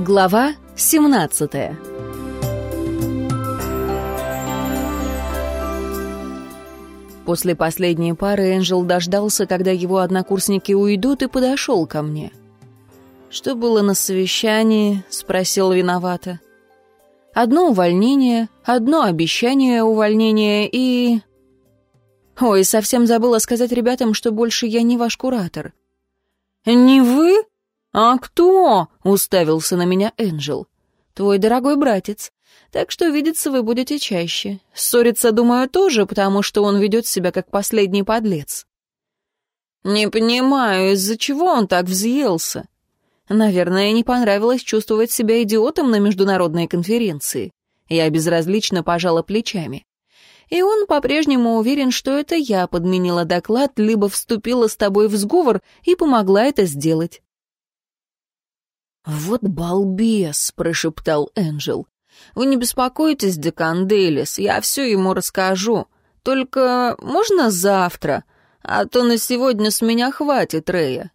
Глава 17 После последней пары Энджел дождался, когда его однокурсники уйдут, и подошел ко мне. «Что было на совещании?» — спросил виновато. «Одно увольнение, одно обещание увольнения и...» «Ой, совсем забыла сказать ребятам, что больше я не ваш куратор». «Не вы?» «А кто?» — уставился на меня Энджел. «Твой дорогой братец. Так что видеться вы будете чаще. Ссориться, думаю, тоже, потому что он ведет себя как последний подлец». «Не понимаю, из-за чего он так взъелся?» «Наверное, не понравилось чувствовать себя идиотом на международной конференции». Я безразлично пожала плечами. И он по-прежнему уверен, что это я подменила доклад, либо вступила с тобой в сговор и помогла это сделать. «Вот балбес!» — прошептал Энджел. «Вы не беспокойтесь, декан Дейлис, я все ему расскажу. Только можно завтра? А то на сегодня с меня хватит, Рея».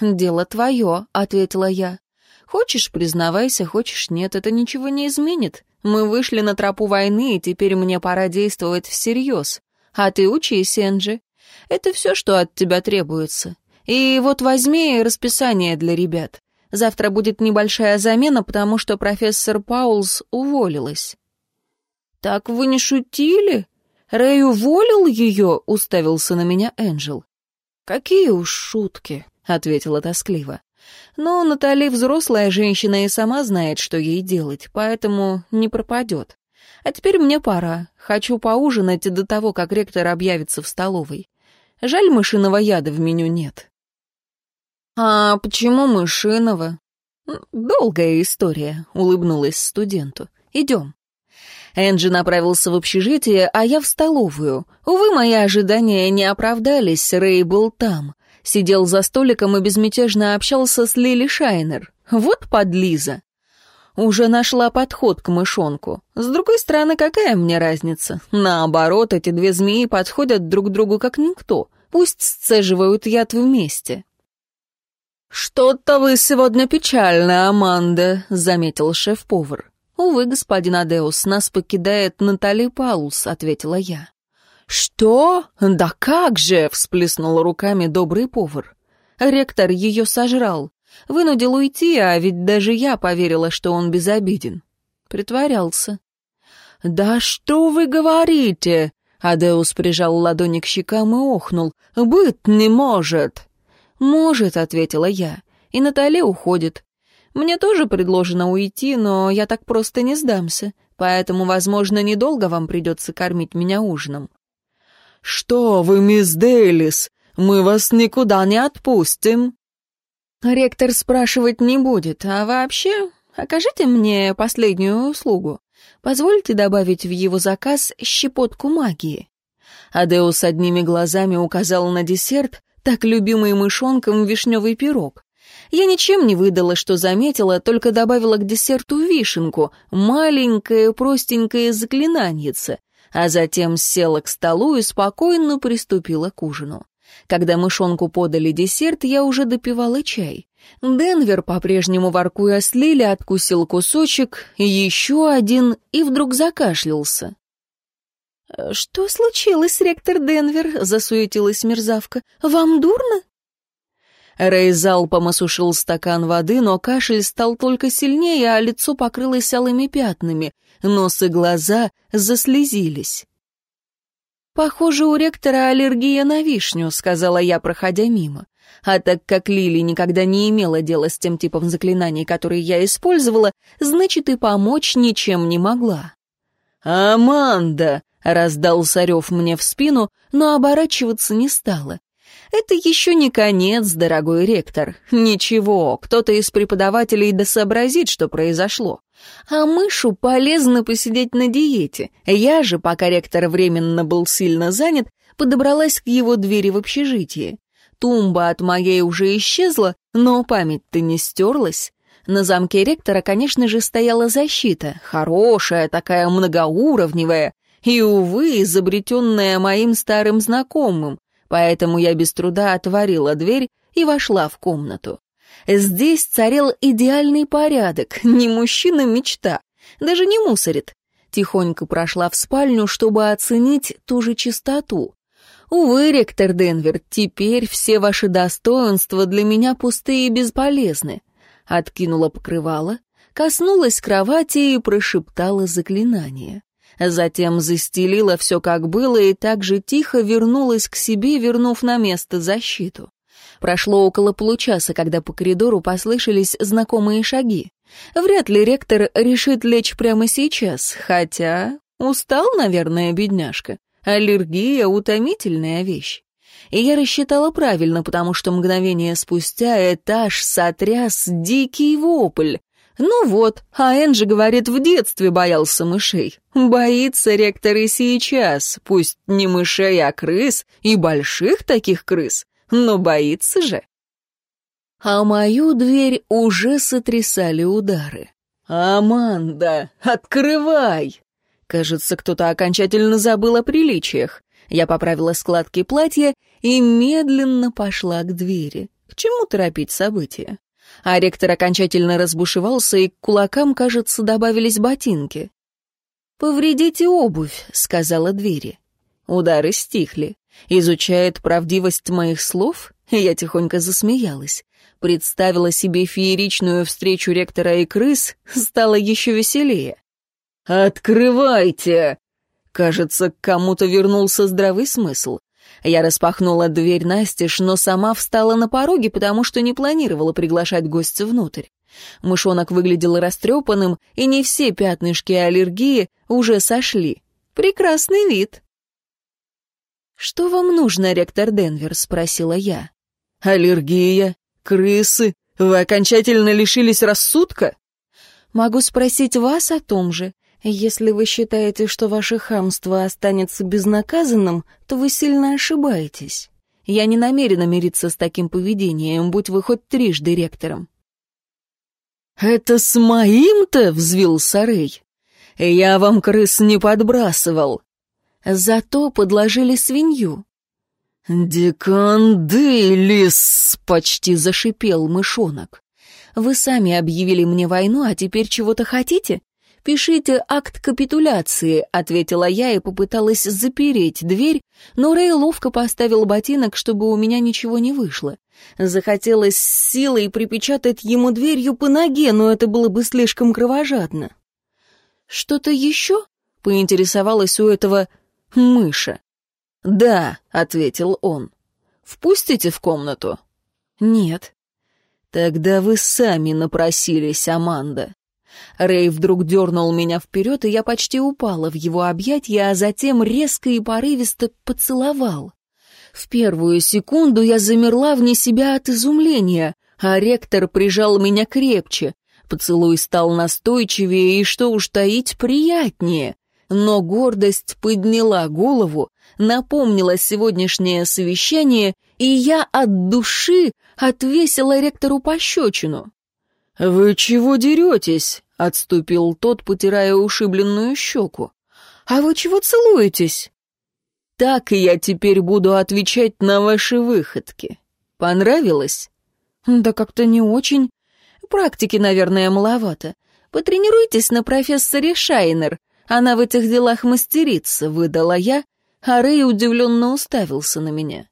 «Дело твое», — ответила я. «Хочешь, признавайся, хочешь, нет, это ничего не изменит. Мы вышли на тропу войны, и теперь мне пора действовать всерьез. А ты учись, Энджи. Это все, что от тебя требуется. И вот возьми расписание для ребят. Завтра будет небольшая замена, потому что профессор Паулс уволилась». «Так вы не шутили? Рэй уволил ее?» — уставился на меня Энджел. «Какие уж шутки», — ответила тоскливо. «Но Натали взрослая женщина и сама знает, что ей делать, поэтому не пропадет. А теперь мне пора. Хочу поужинать до того, как ректор объявится в столовой. Жаль, мышиного яда в меню нет». «А почему Мышиного?» «Долгая история», — улыбнулась студенту. «Идем». Энджи направился в общежитие, а я в столовую. Увы, мои ожидания не оправдались, Рэй был там. Сидел за столиком и безмятежно общался с Лили Шайнер. Вот подлиза. Уже нашла подход к мышонку. С другой стороны, какая мне разница? Наоборот, эти две змеи подходят друг другу как никто. Пусть сцеживают яд вместе. «Что-то вы сегодня печальная, Аманда», — заметил шеф-повар. «Увы, господин Адеус, нас покидает Натали Паулс», — ответила я. «Что? Да как же!» — всплеснул руками добрый повар. Ректор ее сожрал. Вынудил уйти, а ведь даже я поверила, что он безобиден. Притворялся. «Да что вы говорите?» Адеус прижал ладони к щекам и охнул. «Быть не может!» «Может», — ответила я, — «и Натали уходит. Мне тоже предложено уйти, но я так просто не сдамся, поэтому, возможно, недолго вам придется кормить меня ужином». «Что вы, мисс Дейлис, мы вас никуда не отпустим». Ректор спрашивать не будет, а вообще, окажите мне последнюю услугу. Позвольте добавить в его заказ щепотку магии. Адеус одними глазами указал на десерт, так любимый мышонком вишневый пирог. Я ничем не выдала, что заметила, только добавила к десерту вишенку, маленькое простенькое заклинаньице, а затем села к столу и спокойно приступила к ужину. Когда мышонку подали десерт, я уже допивала чай. Денвер, по-прежнему воркуя с Лили, откусил кусочек, еще один и вдруг закашлялся. «Что случилось, ректор Денвер?» — засуетилась мерзавка. «Вам дурно?» Рэй залпом осушил стакан воды, но кашель стал только сильнее, а лицо покрылось алыми пятнами, нос и глаза заслезились. «Похоже, у ректора аллергия на вишню», — сказала я, проходя мимо. А так как Лили никогда не имела дела с тем типом заклинаний, которые я использовала, значит, и помочь ничем не могла. «Аманда!» Раздался рев мне в спину, но оборачиваться не стала. Это еще не конец, дорогой ректор. Ничего, кто-то из преподавателей досообразит, что произошло. А мышу полезно посидеть на диете. Я же, пока ректор временно был сильно занят, подобралась к его двери в общежитие. Тумба от моей уже исчезла, но память-то не стерлась. На замке ректора, конечно же, стояла защита, хорошая, такая многоуровневая, и, увы, изобретенная моим старым знакомым, поэтому я без труда отворила дверь и вошла в комнату. Здесь царил идеальный порядок, не мужчина-мечта, даже не мусорит. Тихонько прошла в спальню, чтобы оценить ту же чистоту. Увы, ректор Денвер, теперь все ваши достоинства для меня пустые и бесполезны. Откинула покрывало, коснулась кровати и прошептала заклинание. Затем застелила все как было и так же тихо вернулась к себе, вернув на место защиту. Прошло около получаса, когда по коридору послышались знакомые шаги. Вряд ли ректор решит лечь прямо сейчас, хотя устал, наверное, бедняжка. Аллергия — утомительная вещь. И я рассчитала правильно, потому что мгновение спустя этаж сотряс дикий вопль. Ну вот, а Энджи говорит, в детстве боялся мышей. Боится ректор и сейчас, пусть не мышей, а крыс, и больших таких крыс, но боится же. А мою дверь уже сотрясали удары. «Аманда, открывай!» Кажется, кто-то окончательно забыл о приличиях. Я поправила складки платья и медленно пошла к двери. К чему торопить события? А ректор окончательно разбушевался, и к кулакам, кажется, добавились ботинки. «Повредите обувь», — сказала двери. Удары стихли. Изучает правдивость моих слов? Я тихонько засмеялась. Представила себе фееричную встречу ректора и крыс, стало еще веселее. «Открывайте!» Кажется, к кому-то вернулся здравый смысл. Я распахнула дверь настежь, но сама встала на пороге, потому что не планировала приглашать гостя внутрь. Мышонок выглядел растрепанным, и не все пятнышки аллергии уже сошли. Прекрасный вид. «Что вам нужно, ректор Денвер?» — спросила я. «Аллергия, крысы. Вы окончательно лишились рассудка?» «Могу спросить вас о том же. Если вы считаете, что ваше хамство останется безнаказанным, то вы сильно ошибаетесь. Я не намерена мириться с таким поведением, будь вы хоть трижды ректором». «Это с моим-то?» — взвился Рэй. «Я вам крыс не подбрасывал». Зато подложили свинью. «Деканделис!» — почти зашипел мышонок. «Вы сами объявили мне войну, а теперь чего-то хотите? «Пишите акт капитуляции», — ответила я и попыталась запереть дверь, но Рэй ловко поставил ботинок, чтобы у меня ничего не вышло. Захотелось силой припечатать ему дверью по ноге, но это было бы слишком кровожадно. «Что-то еще?» — поинтересовалась у этого мыша. «Да», — ответил он. «Впустите в комнату?» «Нет». «Тогда вы сами напросились, Аманда. Рэй вдруг дернул меня вперед, и я почти упала в его объятья, а затем резко и порывисто поцеловал. В первую секунду я замерла вне себя от изумления, а ректор прижал меня крепче. Поцелуй стал настойчивее и, что уж таить, приятнее. Но гордость подняла голову, напомнила сегодняшнее совещание, и я от души отвесила ректору пощечину. «Вы чего деретесь?» — отступил тот, потирая ушибленную щеку. «А вы чего целуетесь?» «Так я теперь буду отвечать на ваши выходки. Понравилось?» «Да как-то не очень. Практики, наверное, маловато. Потренируйтесь на профессоре Шайнер. Она в этих делах мастерица», — выдала я, а Рэй удивленно уставился на меня.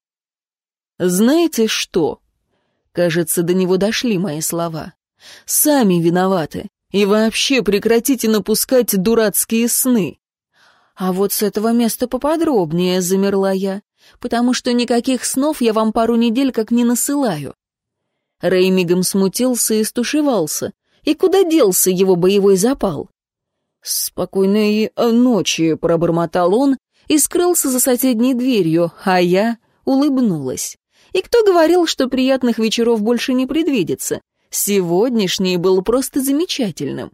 «Знаете что?» Кажется, до него дошли мои слова. «Сами виноваты. И вообще прекратите напускать дурацкие сны. А вот с этого места поподробнее замерла я, потому что никаких снов я вам пару недель как не насылаю. Рэй мигом смутился и стушевался. И куда делся его боевой запал? «Спокойной э, ночи», — пробормотал он и скрылся за соседней дверью, а я улыбнулась. И кто говорил, что приятных вечеров больше не предвидится? Сегодняшний был просто замечательным.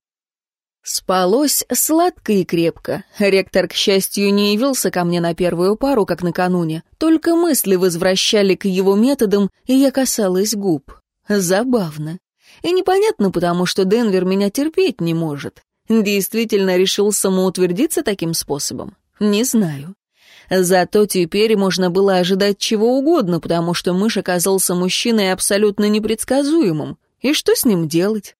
Спалось сладко и крепко. Ректор, к счастью, не явился ко мне на первую пару, как накануне. Только мысли возвращали к его методам, и я касалась губ. Забавно. И непонятно, потому что Денвер меня терпеть не может. Действительно решил самоутвердиться таким способом? Не знаю. Зато теперь можно было ожидать чего угодно, потому что мышь оказался мужчиной абсолютно непредсказуемым. И что с ним делать?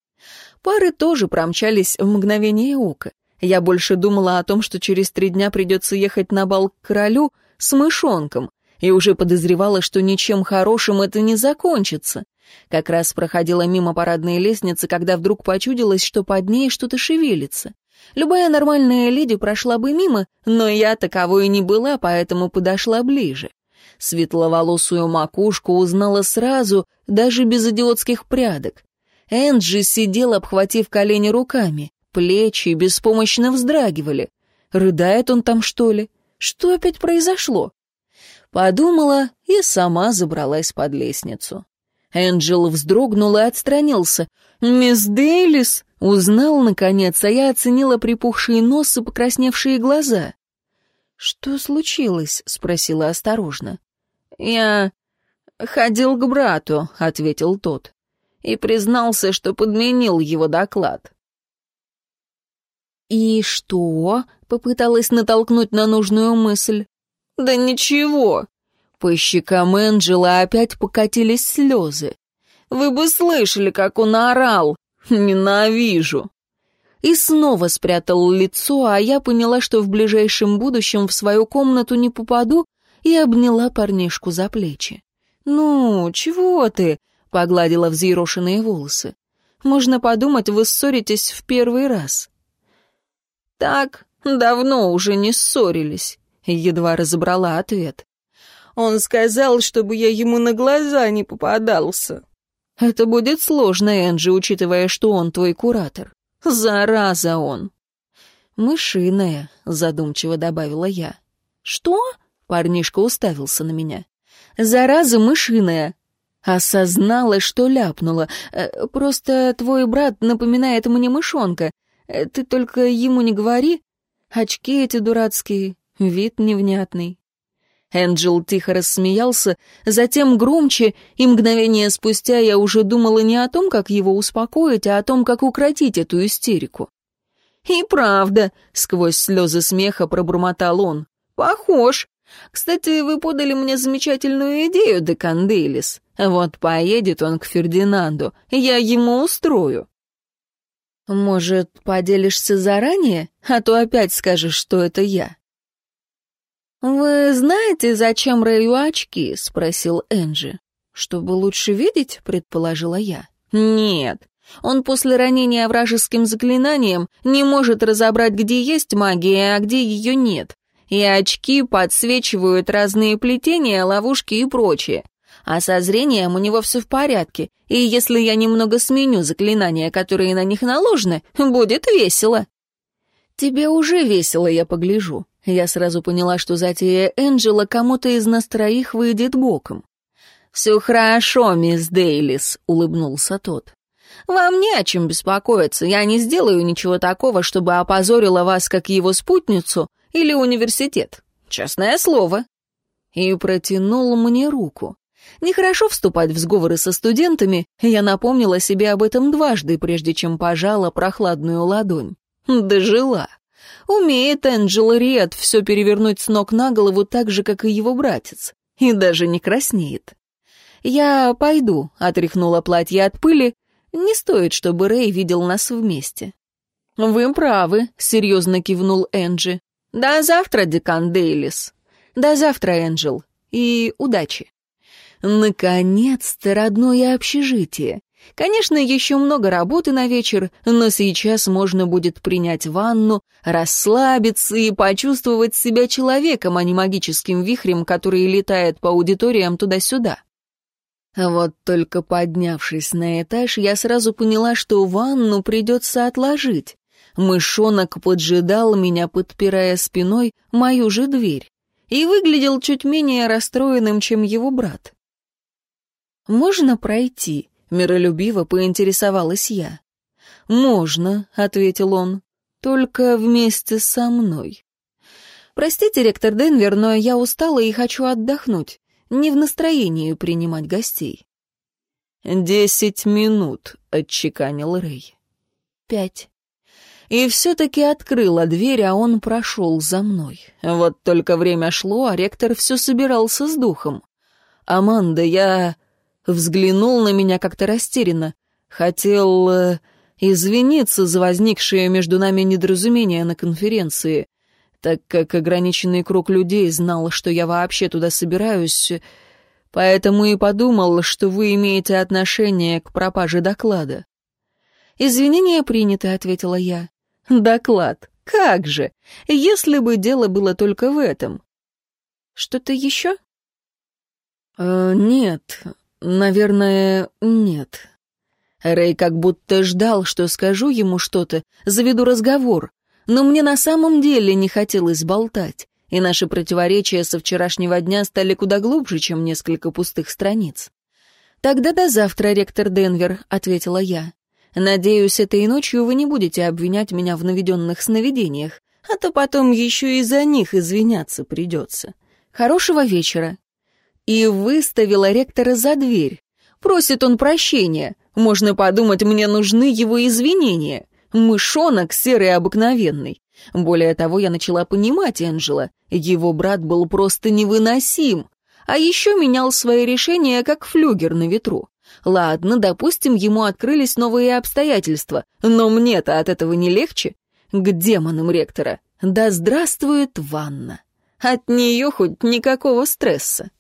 Пары тоже промчались в мгновение ока. Я больше думала о том, что через три дня придется ехать на бал к королю с мышонком, и уже подозревала, что ничем хорошим это не закончится. Как раз проходила мимо парадной лестницы, когда вдруг почудилось, что под ней что-то шевелится. Любая нормальная леди прошла бы мимо, но я таковой не была, поэтому подошла ближе. Светловолосую макушку узнала сразу, даже без идиотских прядок. Энджи сидел, обхватив колени руками. Плечи беспомощно вздрагивали. Рыдает он там, что ли? Что опять произошло? Подумала и сама забралась под лестницу. Энджел вздрогнул и отстранился. «Мисс Дейлис!» Узнал, наконец, а я оценила припухшие нос и покрасневшие глаза. «Что случилось?» — спросила осторожно. «Я ходил к брату», — ответил тот, и признался, что подменил его доклад. «И что?» — попыталась натолкнуть на нужную мысль. «Да ничего». По щекам Энджела опять покатились слезы. «Вы бы слышали, как он орал! Ненавижу!» И снова спрятал лицо, а я поняла, что в ближайшем будущем в свою комнату не попаду, и обняла парнишку за плечи. «Ну, чего ты?» — погладила взъерошенные волосы. «Можно подумать, вы ссоритесь в первый раз». «Так, давно уже не ссорились», — едва разобрала ответ. «Он сказал, чтобы я ему на глаза не попадался». «Это будет сложно, Энджи, учитывая, что он твой куратор. Зараза он!» «Мышиная», — задумчиво добавила я. «Что?» — парнишка уставился на меня. «Зараза мышиная». Осознала, что ляпнула. «Э, «Просто твой брат напоминает мне мышонка. Э, ты только ему не говори. Очки эти дурацкие, вид невнятный. Энджел тихо рассмеялся, затем громче, и мгновение спустя я уже думала не о том, как его успокоить, а о том, как укротить эту истерику. «И правда», — сквозь слезы смеха пробормотал он, — «похож. Кстати, вы подали мне замечательную идею, Деканделис. Вот поедет он к Фердинанду, я ему устрою». «Может, поделишься заранее, а то опять скажешь, что это я?» «Вы знаете, зачем Рэю очки?» — спросил Энджи. «Чтобы лучше видеть?» — предположила я. «Нет. Он после ранения вражеским заклинанием не может разобрать, где есть магия, а где ее нет. И очки подсвечивают разные плетения, ловушки и прочее. А со зрением у него все в порядке, и если я немного сменю заклинания, которые на них наложены, будет весело». «Тебе уже весело, я погляжу. Я сразу поняла, что затея Энджела кому-то из нас троих выйдет боком. «Все хорошо, мисс Дейлис», — улыбнулся тот. «Вам не о чем беспокоиться, я не сделаю ничего такого, чтобы опозорила вас как его спутницу или университет. Честное слово». И протянул мне руку. Нехорошо вступать в сговоры со студентами, я напомнила себе об этом дважды, прежде чем пожала прохладную ладонь. Дожила. Умеет Энджел Риет все перевернуть с ног на голову так же, как и его братец. И даже не краснеет. «Я пойду», — отряхнула платье от пыли. «Не стоит, чтобы Рэй видел нас вместе». «Вы правы», — серьезно кивнул Энджи. «До завтра, декан Дейлис». «До завтра, Энджел. И удачи». Наконец-то родное общежитие. Конечно, еще много работы на вечер, но сейчас можно будет принять ванну, расслабиться и почувствовать себя человеком, а не магическим вихрем, который летает по аудиториям туда-сюда. Вот только поднявшись на этаж, я сразу поняла, что ванну придется отложить. Мышонок поджидал меня, подпирая спиной мою же дверь, и выглядел чуть менее расстроенным, чем его брат. «Можно пройти?» Миролюбиво поинтересовалась я. «Можно», — ответил он, — «только вместе со мной». «Простите, ректор Денвер, но я устала и хочу отдохнуть. Не в настроении принимать гостей». «Десять минут», — отчеканил Рэй. «Пять». И все-таки открыла дверь, а он прошел за мной. Вот только время шло, а ректор все собирался с духом. «Аманда, я...» Взглянул на меня как-то растерянно. Хотел э, извиниться за возникшее между нами недоразумение на конференции, так как ограниченный круг людей знал, что я вообще туда собираюсь, поэтому и подумал, что вы имеете отношение к пропаже доклада. «Извинения приняты», — ответила я. «Доклад? Как же! Если бы дело было только в этом». «Что-то еще?» э, «Нет, наверное, нет». Рэй как будто ждал, что скажу ему что-то, заведу разговор, но мне на самом деле не хотелось болтать, и наши противоречия со вчерашнего дня стали куда глубже, чем несколько пустых страниц. «Тогда до завтра, ректор Денвер», — ответила я. Надеюсь, этой ночью вы не будете обвинять меня в наведенных сновидениях, а то потом еще и за них извиняться придется. Хорошего вечера». И выставила ректора за дверь. Просит он прощения. Можно подумать, мне нужны его извинения. Мышонок серый обыкновенный. Более того, я начала понимать Энджела. Его брат был просто невыносим. А еще менял свои решения, как флюгер на ветру. Ладно, допустим, ему открылись новые обстоятельства, но мне-то от этого не легче. К демонам ректора. Да здравствует ванна. От нее хоть никакого стресса.